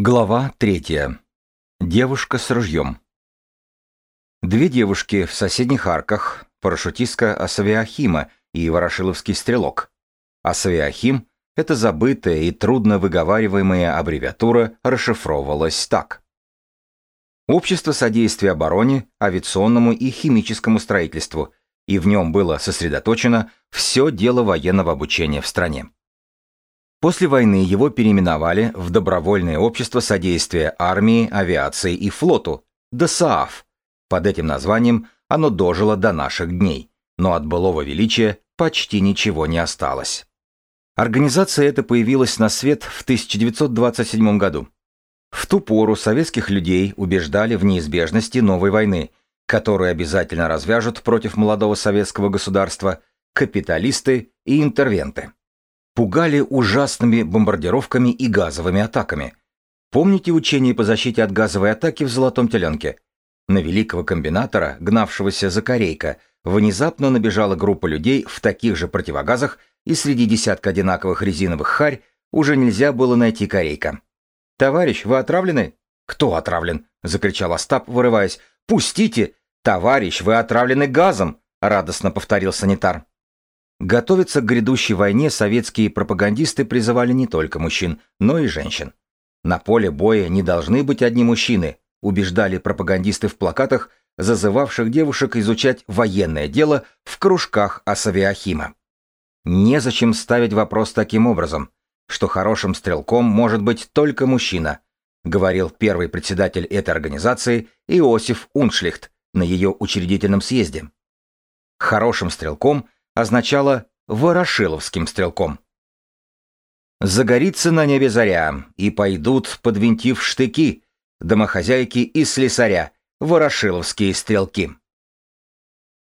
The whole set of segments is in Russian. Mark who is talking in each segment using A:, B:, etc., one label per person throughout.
A: Глава третья. Девушка с ружьем. Две девушки в соседних арках, парашютистка Асавиахима и ворошиловский стрелок. Асавиахим — это забытая и трудно выговариваемая аббревиатура расшифровывалась так. Общество содействия обороне, авиационному и химическому строительству, и в нем было сосредоточено все дело военного обучения в стране. После войны его переименовали в Добровольное общество содействия армии, авиации и флоту, ДСААФ. Под этим названием оно дожило до наших дней, но от былого величия почти ничего не осталось. Организация эта появилась на свет в 1927 году. В ту пору советских людей убеждали в неизбежности новой войны, которую обязательно развяжут против молодого советского государства капиталисты и интервенты пугали ужасными бомбардировками и газовыми атаками. Помните учение по защите от газовой атаки в «Золотом теленке»? На великого комбинатора, гнавшегося за корейка, внезапно набежала группа людей в таких же противогазах, и среди десятка одинаковых резиновых харь уже нельзя было найти корейка. «Товарищ, вы отравлены?» «Кто отравлен?» — закричал Остап, вырываясь. «Пустите! Товарищ, вы отравлены газом!» — радостно повторил санитар. Готовиться к грядущей войне советские пропагандисты призывали не только мужчин, но и женщин. На поле боя не должны быть одни мужчины, убеждали пропагандисты в плакатах, зазывавших девушек изучать военное дело в кружках Асавиахима. Незачем ставить вопрос таким образом, что хорошим стрелком может быть только мужчина, говорил первый председатель этой организации Иосиф Уншлихт на ее учредительном съезде. Хорошим стрелком – означало «ворошиловским стрелком». Загорится на небе заря, и пойдут, подвинтив штыки, домохозяйки и слесаря, ворошиловские стрелки.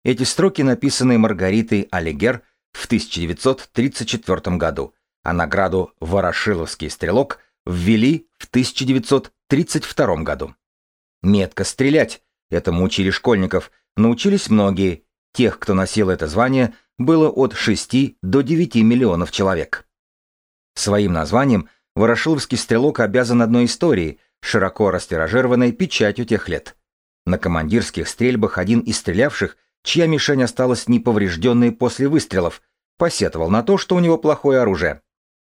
A: Эти строки написаны Маргаритой Алигер в 1934 году, а награду «Ворошиловский стрелок» ввели в 1932 году. Метко стрелять, этому учили школьников, научились многие, тех, кто носил это звание, было от 6 до 9 миллионов человек. Своим названием Ворошиловский стрелок обязан одной истории, широко растиражированной печатью тех лет. На командирских стрельбах один из стрелявших, чья мишень осталась неповрежденной после выстрелов, посетовал на то, что у него плохое оружие.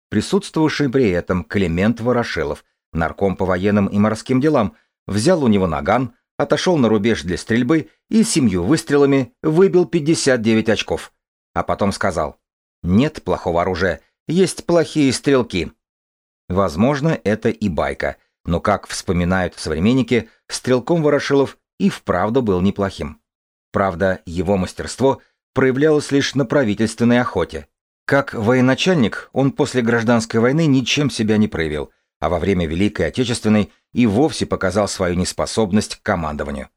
A: Присутствовавший при этом Климент Ворошилов, нарком по военным и морским делам, взял у него наган, отошел на рубеж для стрельбы и семью выстрелами выбил 59 очков – а потом сказал, «Нет плохого оружия, есть плохие стрелки». Возможно, это и байка, но, как вспоминают современники, стрелком Ворошилов и вправду был неплохим. Правда, его мастерство проявлялось лишь на правительственной охоте. Как военачальник он после гражданской войны ничем себя не проявил, а во время Великой Отечественной и вовсе показал свою неспособность к командованию.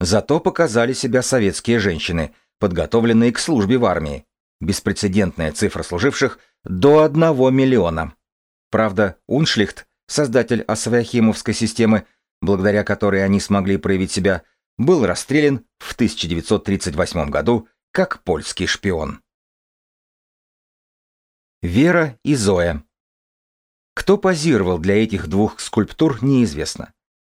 A: Зато показали себя советские женщины, подготовленные к службе в армии. Беспрецедентная цифра служивших до 1 миллиона. Правда, Уншлихт, создатель Асвяхимовской системы, благодаря которой они смогли проявить себя, был расстрелян в 1938 году как польский шпион. Вера и Зоя. Кто позировал для этих двух скульптур, неизвестно.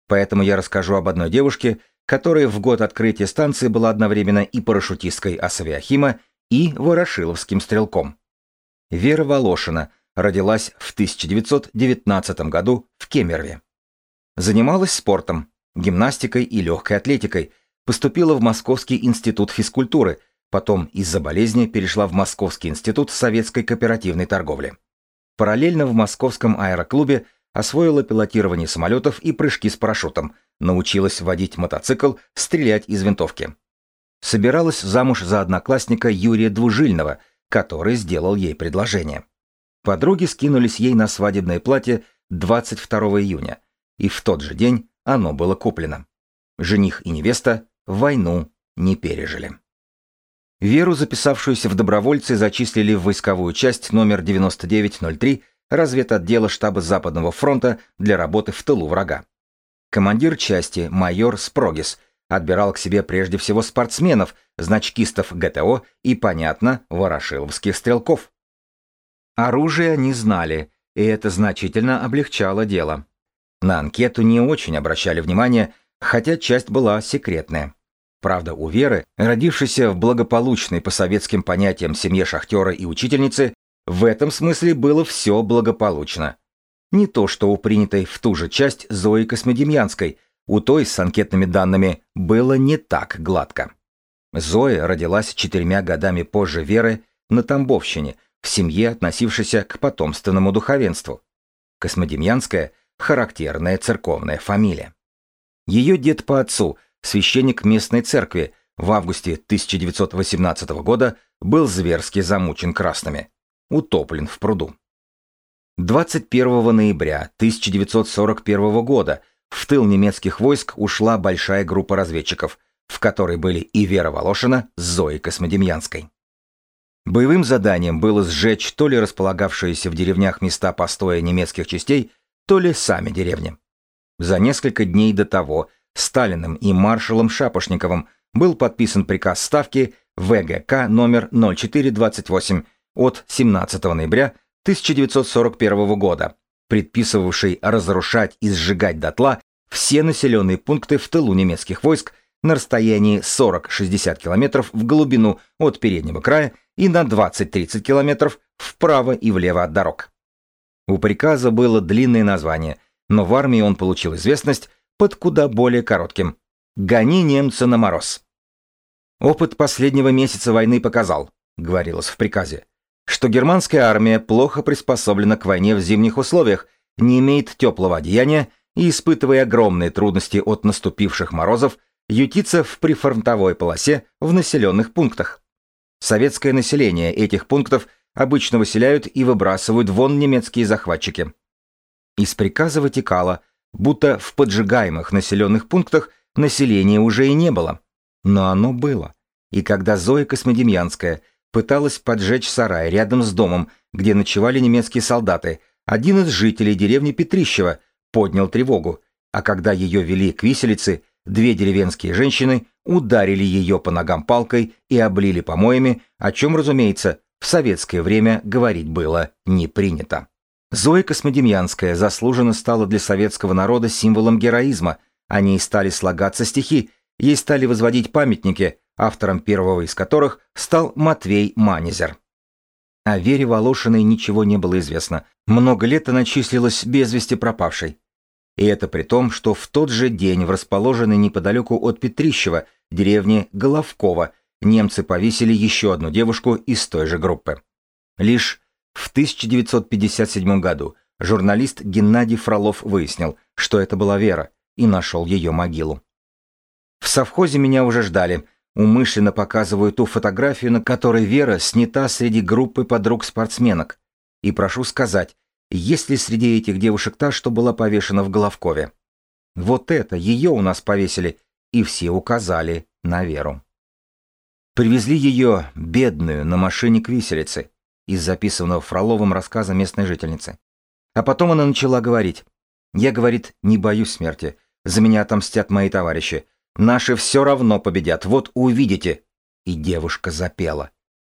A: Поэтому я расскажу об одной девушке, которая в год открытия станции была одновременно и парашютисткой Асавиахима, и ворошиловским стрелком. Вера Волошина родилась в 1919 году в Кемерове. Занималась спортом, гимнастикой и легкой атлетикой, поступила в Московский институт физкультуры, потом из-за болезни перешла в Московский институт советской кооперативной торговли. Параллельно в Московском аэроклубе освоила пилотирование самолетов и прыжки с парашютом, научилась водить мотоцикл, стрелять из винтовки. Собиралась замуж за одноклассника Юрия Двужильного, который сделал ей предложение. Подруги скинулись ей на свадебное платье 22 июня, и в тот же день оно было куплено. Жених и невеста войну не пережили. Веру, записавшуюся в добровольцы, зачислили в войсковую часть номер 9903 разведотдела штаба Западного фронта для работы в тылу врага. Командир части, майор Спрогис, отбирал к себе прежде всего спортсменов, значкистов ГТО и, понятно, ворошиловских стрелков. Оружие они знали, и это значительно облегчало дело. На анкету не очень обращали внимание, хотя часть была секретная. Правда, у Веры, родившейся в благополучной по советским понятиям семье шахтера и учительницы, в этом смысле было все благополучно. Не то, что у принятой в ту же часть Зои Космодемьянской, у той с анкетными данными было не так гладко. Зоя родилась четырьмя годами позже Веры на Тамбовщине, в семье, относившейся к потомственному духовенству. Космодемьянская – характерная церковная фамилия. Ее дед по отцу, священник местной церкви, в августе 1918 года был зверски замучен красными, утоплен в пруду. 21 ноября 1941 года в тыл немецких войск ушла большая группа разведчиков, в которой были и Вера Волошина с Зоей Космодемьянской. Боевым заданием было сжечь то ли располагавшиеся в деревнях места постоя немецких частей, то ли сами деревни. За несколько дней до того Сталиным и маршалом Шапошниковым был подписан приказ Ставки ВГК номер 0428 от 17 ноября 1941 года, предписывавший разрушать и сжигать дотла все населенные пункты в тылу немецких войск на расстоянии 40-60 километров в глубину от переднего края и на 20-30 километров вправо и влево от дорог. У приказа было длинное название, но в армии он получил известность под куда более коротким «Гони немца на мороз». Опыт последнего месяца войны показал, говорилось в приказе, что германская армия плохо приспособлена к войне в зимних условиях, не имеет теплого одеяния и, испытывая огромные трудности от наступивших морозов, ютится в прифронтовой полосе в населенных пунктах. Советское население этих пунктов обычно выселяют и выбрасывают вон немецкие захватчики. Из приказа вытекало, будто в поджигаемых населенных пунктах населения уже и не было. Но оно было. И когда Зоя Космодемьянская – пыталась поджечь сарай рядом с домом, где ночевали немецкие солдаты. Один из жителей деревни Петрищева поднял тревогу, а когда ее вели к виселице, две деревенские женщины ударили ее по ногам палкой и облили помоями, о чем, разумеется, в советское время говорить было не принято. Зоя Космодемьянская заслуженно стала для советского народа символом героизма, о ней стали слагаться стихи, ей стали возводить памятники, автором первого из которых стал Матвей Манезер. О Вере Волошиной ничего не было известно. Много лет она числилась без вести пропавшей. И это при том, что в тот же день в расположенной неподалеку от Петрищева, деревне Головкова, немцы повесили еще одну девушку из той же группы. Лишь в 1957 году журналист Геннадий Фролов выяснил, что это была Вера, и нашел ее могилу. В совхозе меня уже ждали – Умышленно показываю ту фотографию, на которой Вера снята среди группы подруг-спортсменок. И прошу сказать, есть ли среди этих девушек та, что была повешена в Головкове? Вот это, ее у нас повесили, и все указали на Веру. Привезли ее, бедную, на машине к виселице, из записанного Фроловым рассказа местной жительницы. А потом она начала говорить. «Я, — говорит, — не боюсь смерти. За меня отомстят мои товарищи. Наши все равно победят, вот увидите. И девушка запела.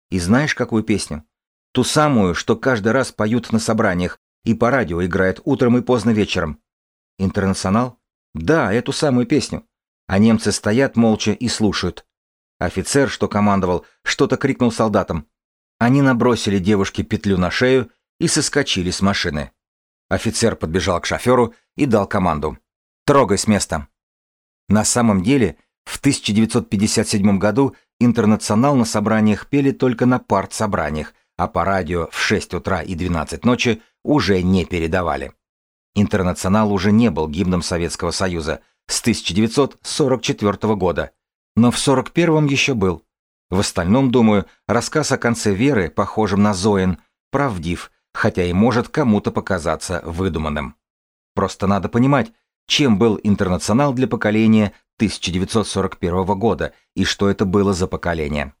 A: И знаешь, какую песню? Ту самую, что каждый раз поют на собраниях и по радио играет утром и поздно вечером. Интернационал? Да, эту самую песню. А немцы стоят молча и слушают. Офицер, что командовал, что-то крикнул солдатам. Они набросили девушке петлю на шею и соскочили с машины. Офицер подбежал к шоферу и дал команду. «Трогай с места!» На самом деле, в 1957 году «Интернационал» на собраниях пели только на партсобраниях, а по радио в 6 утра и 12 ночи уже не передавали. «Интернационал» уже не был гимном Советского Союза с 1944 года, но в 41-м еще был. В остальном, думаю, рассказ о конце Веры, похожем на Зоин, правдив, хотя и может кому-то показаться выдуманным. Просто надо понимать, чем был интернационал для поколения 1941 года и что это было за поколение.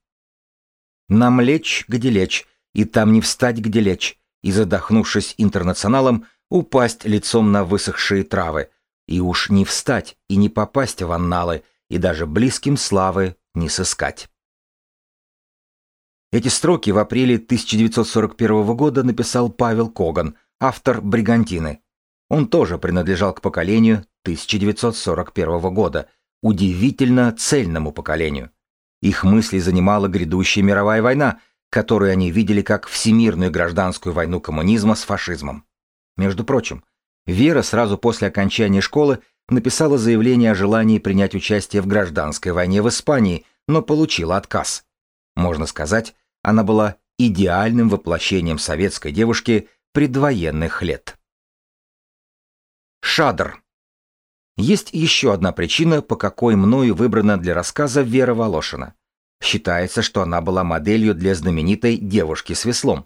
A: Нам лечь, где лечь, и там не встать, где лечь, и задохнувшись интернационалом, упасть лицом на высохшие травы, и уж не встать и не попасть в анналы, и даже близким славы не сыскать. Эти строки в апреле 1941 года написал Павел Коган, автор «Бригантины», Он тоже принадлежал к поколению 1941 года, удивительно цельному поколению. Их мысли занимала грядущая мировая война, которую они видели как всемирную гражданскую войну коммунизма с фашизмом. Между прочим, Вера сразу после окончания школы написала заявление о желании принять участие в гражданской войне в Испании, но получила отказ. Можно сказать, она была идеальным воплощением советской девушки предвоенных лет. Шадр. Есть еще одна причина, по какой мною выбрана для рассказа Вера Волошина. Считается, что она была моделью для знаменитой девушки с веслом.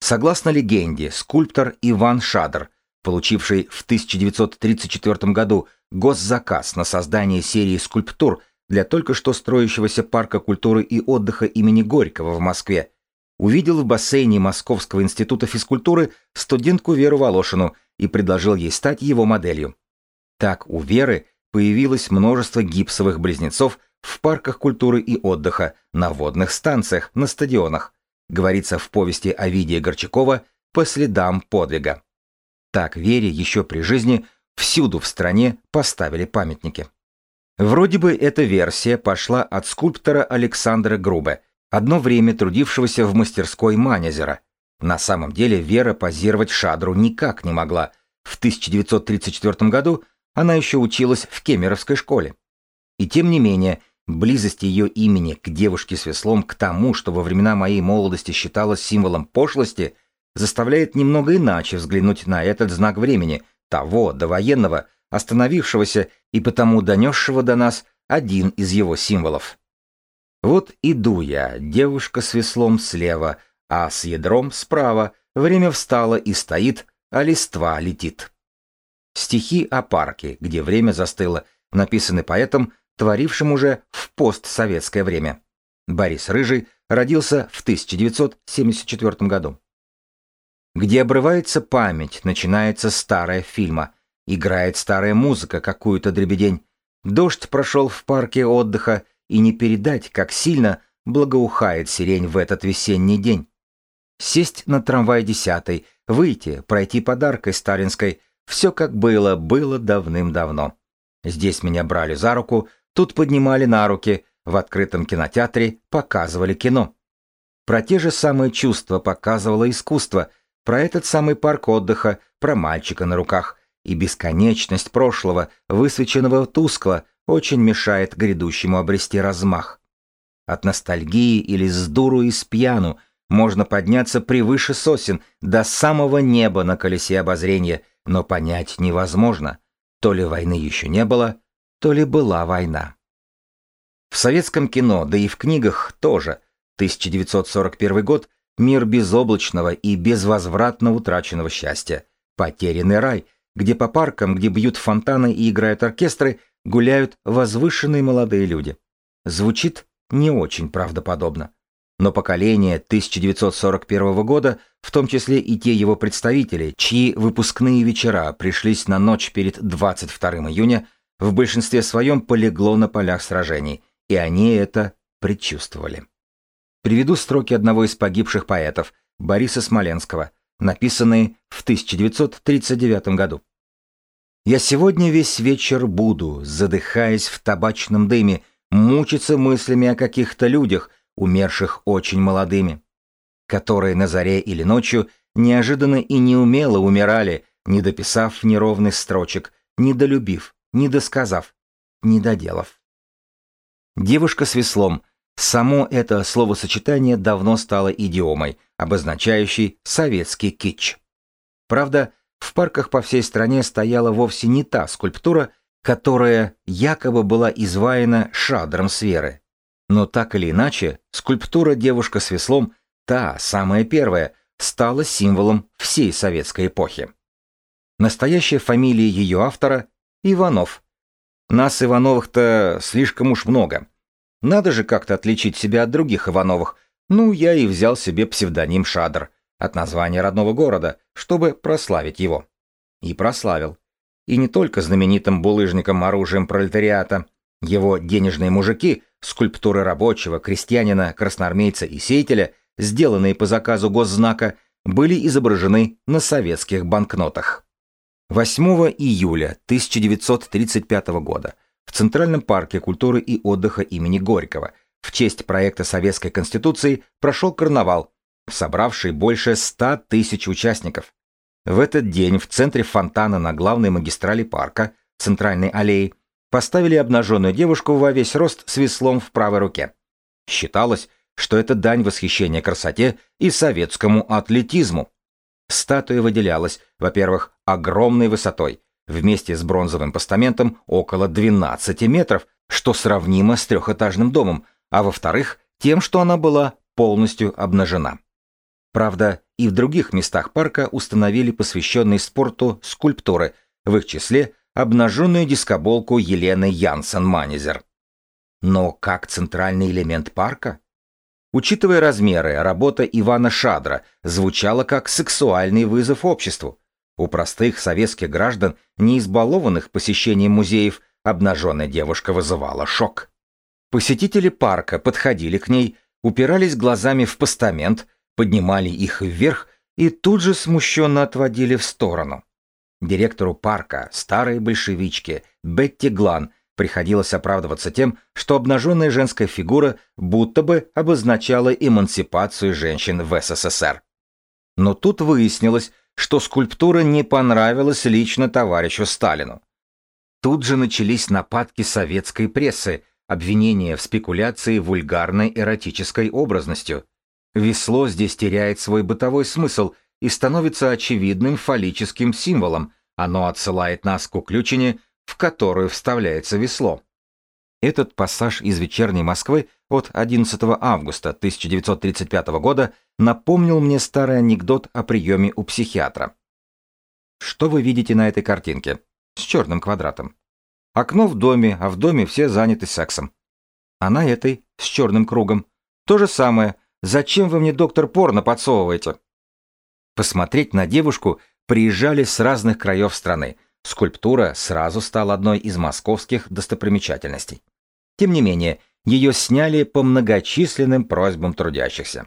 A: Согласно легенде, скульптор Иван Шадр, получивший в 1934 году госзаказ на создание серии скульптур для только что строящегося парка культуры и отдыха имени Горького в Москве, увидел в бассейне Московского института физкультуры студентку Веру Волошину и предложил ей стать его моделью. Так у Веры появилось множество гипсовых близнецов в парках культуры и отдыха, на водных станциях, на стадионах, говорится в повести Овидия Горчакова «По следам подвига». Так Вере еще при жизни всюду в стране поставили памятники. Вроде бы эта версия пошла от скульптора Александра Грубе, одно время трудившегося в мастерской Манезера. На самом деле Вера позировать шадру никак не могла. В 1934 году она еще училась в Кемеровской школе. И тем не менее, близость ее имени к девушке с веслом к тому, что во времена моей молодости считалось символом пошлости, заставляет немного иначе взглянуть на этот знак времени, того, довоенного, остановившегося и потому донесшего до нас один из его символов. Вот иду я, девушка с веслом слева, а с ядром справа, время встало и стоит, а листва летит. Стихи о парке, где время застыло, написаны поэтом, творившим уже в постсоветское время. Борис Рыжий родился в 1974 году. Где обрывается память, начинается старая фильма, играет старая музыка, какую-то дребедень. Дождь прошел в парке отдыха, и не передать, как сильно благоухает сирень в этот весенний день. Сесть на трамвай десятый, выйти, пройти подаркой сталинской, все как было, было давным-давно. Здесь меня брали за руку, тут поднимали на руки, в открытом кинотеатре показывали кино. Про те же самые чувства показывало искусство, про этот самый парк отдыха, про мальчика на руках, и бесконечность прошлого, высвеченного тускло, очень мешает грядущему обрести размах. От ностальгии или с дуру и с пьяну можно подняться превыше сосен до самого неба на колесе обозрения – но понять невозможно, то ли войны еще не было, то ли была война. В советском кино, да и в книгах тоже, 1941 год, мир безоблачного и безвозвратно утраченного счастья, потерянный рай, где по паркам, где бьют фонтаны и играют оркестры, гуляют возвышенные молодые люди. Звучит не очень правдоподобно. Но поколение 1941 года, в том числе и те его представители, чьи выпускные вечера пришлись на ночь перед 22 июня, в большинстве своем полегло на полях сражений, и они это предчувствовали. Приведу строки одного из погибших поэтов, Бориса Смоленского, написанные в 1939 году. «Я сегодня весь вечер буду, задыхаясь в табачном дыме, мучиться мыслями о каких-то людях, умерших очень молодыми, которые на заре или ночью неожиданно и неумело умирали, не дописав неровных строчек, не долюбив, не досказав, не. Девушка с веслом. Само это словосочетание давно стало идиомой, обозначающей советский кич. Правда, в парках по всей стране стояла вовсе не та скульптура, которая якобы была изваяна шадром сферы. Но так или иначе, скульптура «Девушка с веслом», та, самая первая, стала символом всей советской эпохи. Настоящая фамилия ее автора – Иванов. Нас, Ивановых-то, слишком уж много. Надо же как-то отличить себя от других Ивановых. Ну, я и взял себе псевдоним Шадр от названия родного города, чтобы прославить его. И прославил. И не только знаменитым булыжником оружием пролетариата. Его денежные мужики Скульптуры рабочего, крестьянина, красноармейца и сеятеля, сделанные по заказу госзнака, были изображены на советских банкнотах. 8 июля 1935 года в Центральном парке культуры и отдыха имени Горького в честь проекта Советской Конституции прошел карнавал, собравший больше 100 тысяч участников. В этот день в центре фонтана на главной магистрали парка, центральной аллее, поставили обнаженную девушку во весь рост с веслом в правой руке. Считалось, что это дань восхищения красоте и советскому атлетизму. Статуя выделялась, во-первых, огромной высотой, вместе с бронзовым постаментом около 12 метров, что сравнимо с трехэтажным домом, а во-вторых, тем, что она была полностью обнажена. Правда, и в других местах парка установили посвященные спорту скульптуры, в их числе обнаженную дискоболку Елены Янсен-Манизер. Но как центральный элемент парка? Учитывая размеры, работа Ивана Шадра звучала как сексуальный вызов обществу. У простых советских граждан, не избалованных посещением музеев, обнаженная девушка вызывала шок. Посетители парка подходили к ней, упирались глазами в постамент, поднимали их вверх и тут же смущенно отводили в сторону. Директору парка, старой большевичке, Бетти Глан, приходилось оправдываться тем, что обнаженная женская фигура будто бы обозначала эмансипацию женщин в СССР. Но тут выяснилось, что скульптура не понравилась лично товарищу Сталину. Тут же начались нападки советской прессы, обвинения в спекуляции вульгарной эротической образностью. Весло здесь теряет свой бытовой смысл – и становится очевидным фаллическим символом, оно отсылает нас к уключине, в которую вставляется весло. Этот пассаж из «Вечерней Москвы» от 11 августа 1935 года напомнил мне старый анекдот о приеме у психиатра. Что вы видите на этой картинке? С черным квадратом. Окно в доме, а в доме все заняты сексом. А на этой, с черным кругом. То же самое. Зачем вы мне доктор порно подсовываете? Посмотреть на девушку приезжали с разных краев страны. Скульптура сразу стала одной из московских достопримечательностей. Тем не менее, ее сняли по многочисленным просьбам трудящихся.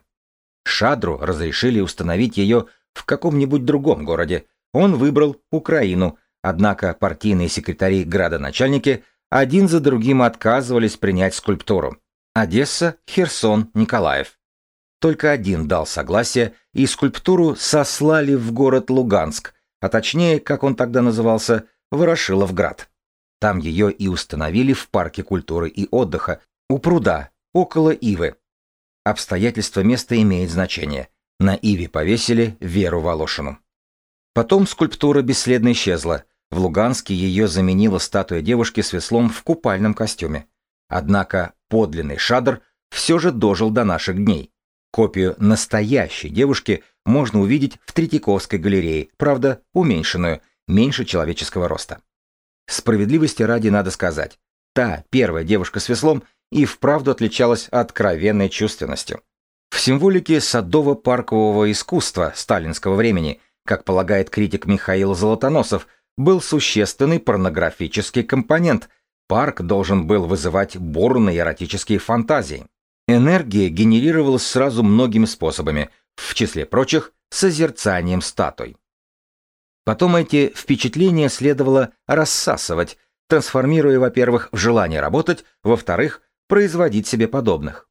A: Шадру разрешили установить ее в каком-нибудь другом городе. Он выбрал Украину, однако партийные секретари градоначальники один за другим отказывались принять скульптуру. Одесса, Херсон, Николаев. Только один дал согласие, и скульптуру сослали в город Луганск, а точнее, как он тогда назывался, Ворошиловград. Там ее и установили в парке культуры и отдыха, у пруда, около Ивы. Обстоятельства места имеет значение. На Иве повесили Веру Волошину. Потом скульптура бесследно исчезла. В Луганске ее заменила статуя девушки с веслом в купальном костюме. Однако подлинный шадр все же дожил до наших дней. Копию настоящей девушки можно увидеть в Третьяковской галерее, правда, уменьшенную, меньше человеческого роста. Справедливости ради надо сказать, та первая девушка с веслом и вправду отличалась откровенной чувственностью. В символике садово-паркового искусства сталинского времени, как полагает критик Михаил Золотоносов, был существенный порнографический компонент. Парк должен был вызывать бурные эротические фантазии. Энергия генерировалась сразу многими способами, в числе прочих, созерцанием статуй. Потом эти впечатления следовало рассасывать, трансформируя, во-первых, в желание работать, во-вторых, производить себе подобных.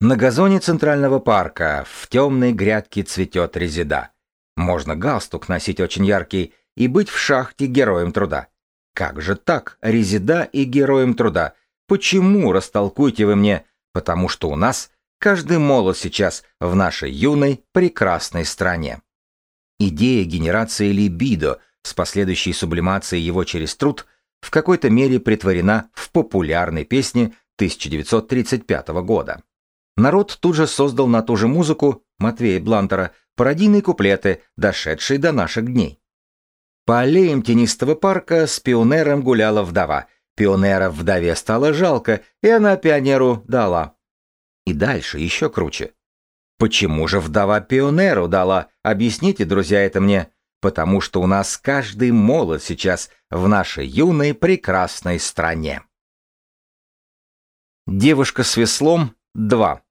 A: На газоне Центрального парка в темной грядке цветет резида. Можно галстук носить очень яркий и быть в шахте героем труда. Как же так, резида и героем труда? Почему, растолкуйте вы мне, потому что у нас каждый молод сейчас в нашей юной, прекрасной стране. Идея генерации либидо с последующей сублимацией его через труд в какой-то мере притворена в популярной песне 1935 года. Народ тут же создал на ту же музыку Матвея Блантера пародийные куплеты, дошедшие до наших дней. По аллеям тенистого парка с пионером гуляла вдова, Пионера вдове стало жалко, и она пионеру дала. И дальше еще круче. Почему же вдова пионеру дала? Объясните, друзья, это мне. Потому что у нас каждый молод сейчас в нашей юной прекрасной стране. Девушка с веслом 2.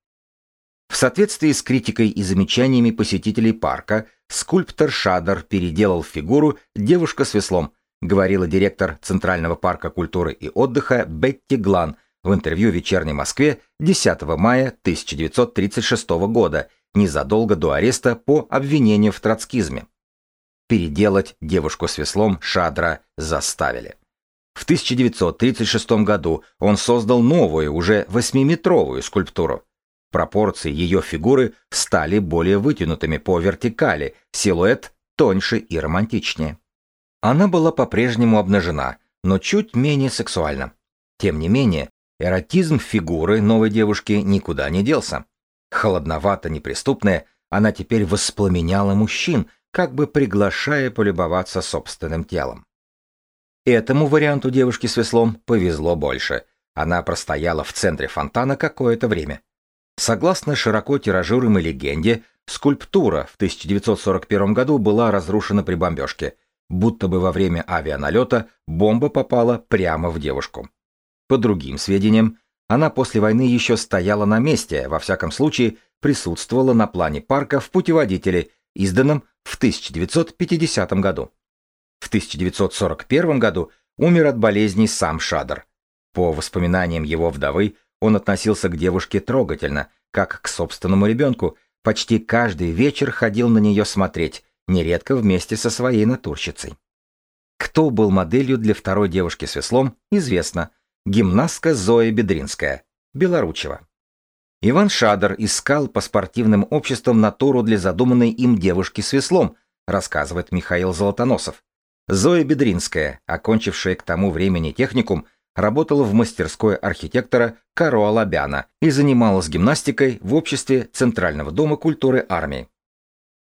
A: В соответствии с критикой и замечаниями посетителей парка, скульптор Шадер переделал фигуру «девушка с веслом», говорила директор Центрального парка культуры и отдыха Бетти Глан в интервью «Вечерней Москве» 10 мая 1936 года, незадолго до ареста по обвинению в троцкизме. Переделать девушку с веслом Шадра заставили. В 1936 году он создал новую, уже восьмиметровую скульптуру. Пропорции ее фигуры стали более вытянутыми по вертикали, силуэт тоньше и романтичнее. Она была по-прежнему обнажена, но чуть менее сексуальна. Тем не менее, эротизм фигуры новой девушки никуда не делся. Холодновато неприступная, она теперь воспламеняла мужчин, как бы приглашая полюбоваться собственным телом. Этому варианту девушки с веслом повезло больше. Она простояла в центре фонтана какое-то время. Согласно широко тиражируемой легенде, скульптура в 1941 году была разрушена при бомбежке, будто бы во время авианалета бомба попала прямо в девушку. По другим сведениям, она после войны еще стояла на месте, во всяком случае присутствовала на плане парка в путеводителе, изданном в 1950 году. В 1941 году умер от болезни сам Шадр. По воспоминаниям его вдовы, он относился к девушке трогательно, как к собственному ребенку, почти каждый вечер ходил на нее смотреть, нередко вместе со своей натурщицей. Кто был моделью для второй девушки с веслом, известно. Гимнастка Зоя Бедринская, Белоручева. Иван Шадр искал по спортивным обществам натуру для задуманной им девушки с веслом, рассказывает Михаил Золотоносов. Зоя Бедринская, окончившая к тому времени техникум, работала в мастерской архитектора Каро Алабяна и занималась гимнастикой в обществе Центрального дома культуры армии.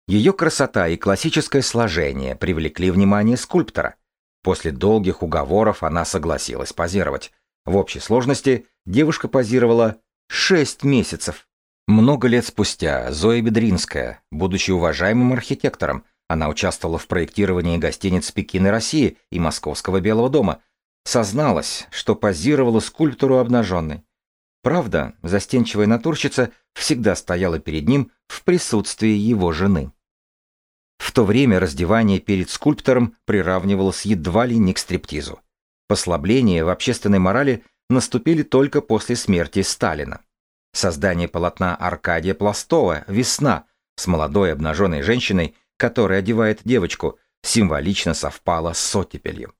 A: Ее красота и классическое сложение привлекли внимание скульптора. После долгих уговоров она согласилась позировать. В общей сложности девушка позировала 6 месяцев. Много лет спустя Зоя Бедринская, будучи уважаемым архитектором, она участвовала в проектировании гостиниц Пекин и России и Московского Белого дома. Созналась, что позировала скульптуру обнаженной. Правда, застенчивая натурщица всегда стояла перед ним в присутствии его жены. В то время раздевание перед скульптором приравнивалось едва ли не к стриптизу. Послабления в общественной морали наступили только после смерти Сталина. Создание полотна Аркадия Пластова «Весна» с молодой обнаженной женщиной которая одевает девочку, символично совпало с оттепелью.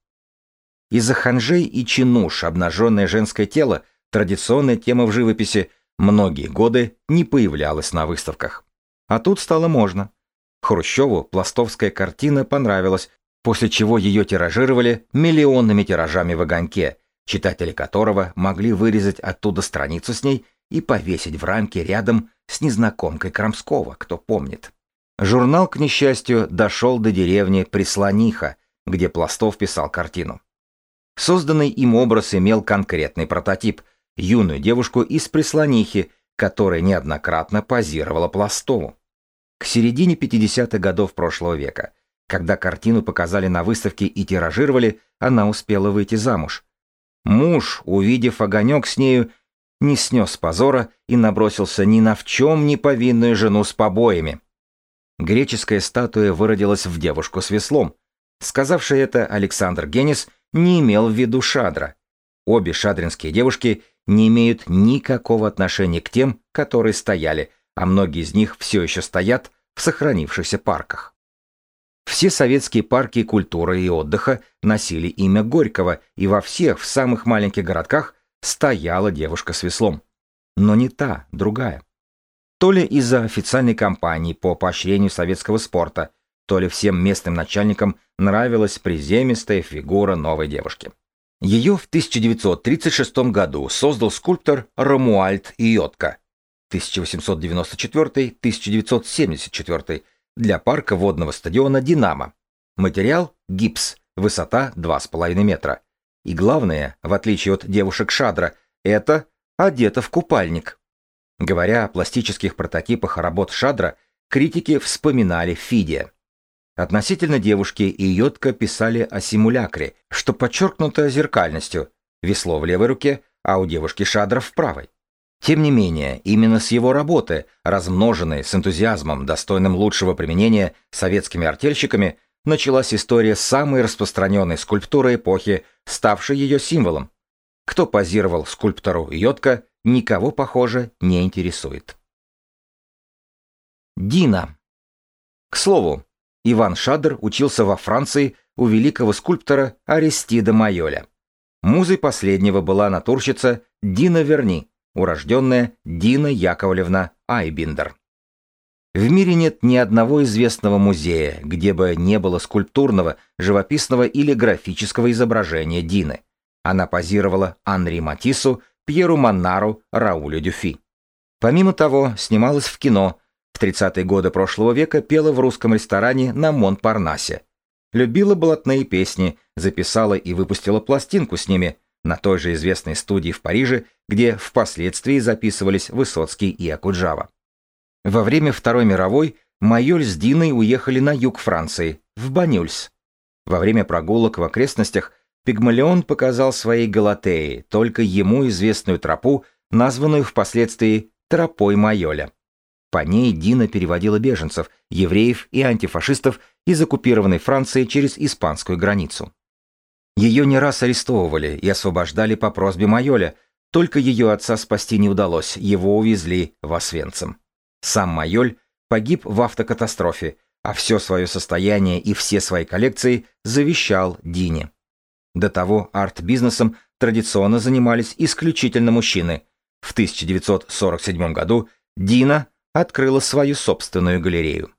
A: Из-за ханжей и чинуш обнаженное женское тело, традиционная тема в живописи, многие годы не появлялась на выставках. А тут стало можно. Хрущеву пластовская картина понравилась, после чего ее тиражировали миллионными тиражами в огоньке, читатели которого могли вырезать оттуда страницу с ней и повесить в рамке рядом с незнакомкой Крамского, кто помнит. Журнал, к несчастью, дошел до деревни Прислониха, где Пластов писал картину. Созданный им образ имел конкретный прототип – юную девушку из Прислонихи, которая неоднократно позировала Пластову. К середине 50-х годов прошлого века, когда картину показали на выставке и тиражировали, она успела выйти замуж. Муж, увидев огонек с нею, не снес позора и набросился ни на в чем не повинную жену с побоями. Греческая статуя выродилась в девушку с веслом. Сказавший это Александр Генис не имел в виду Шадра. Обе шадринские девушки не имеют никакого отношения к тем, которые стояли, а многие из них все еще стоят в сохранившихся парках. Все советские парки культуры и отдыха носили имя Горького, и во всех в самых маленьких городках стояла девушка с веслом. Но не та, другая. То ли из-за официальной кампании по поощрению советского спорта, то ли всем местным начальникам нравилась приземистая фигура новой девушки. Ее в 1936 году создал скульптор Ромуальд Иотка 1894-1974 для парка водного стадиона «Динамо». Материал – гипс, высота 2,5 метра. И главное, в отличие от девушек Шадра, это одета в купальник. Говоря о пластических прототипах работ Шадра, критики вспоминали Фидия. Относительно девушки и Йотка писали о симулякре, что подчеркнуто зеркальностью, весло в левой руке, а у девушки Шадра в правой. Тем не менее, именно с его работы, размноженной с энтузиазмом, достойным лучшего применения советскими артельщиками, началась история самой распространенной скульптуры эпохи, ставшей ее символом. Кто позировал скульптору Йотка, никого, похоже, не интересует. Дина. К слову, Иван Шадр учился во Франции у великого скульптора Аристида Майоля. Музой последнего была натурщица Дина Верни, урожденная Дина Яковлевна Айбиндер. В мире нет ни одного известного музея, где бы не было скульптурного, живописного или графического изображения Дины. Она позировала Анри Матису, Пьеру Маннару, Раулю Дюфи. Помимо того, снималась в кино, в 30-е годы прошлого века пела в русском ресторане на Монпарнасе. Любила блатные песни, записала и выпустила пластинку с ними на той же известной студии в Париже, где впоследствии записывались Высоцкий и Акуджава. Во время Второй мировой Майоль с Диной уехали на юг Франции, в Банюльс. Во время прогулок в окрестностях Пигмалион показал своей Галатеи только ему известную тропу, названную впоследствии «тропой Майоля». По ней Дина переводила беженцев, евреев и антифашистов из оккупированной Франции через испанскую границу. Ее не раз арестовывали и освобождали по просьбе Майоля, только ее отца спасти не удалось, его увезли в Освенцим. Сам Майоль погиб в автокатастрофе, а все свое состояние и все свои коллекции завещал Дине. До того арт-бизнесом традиционно занимались исключительно мужчины. В 1947 году Дина открыла свою собственную галерею.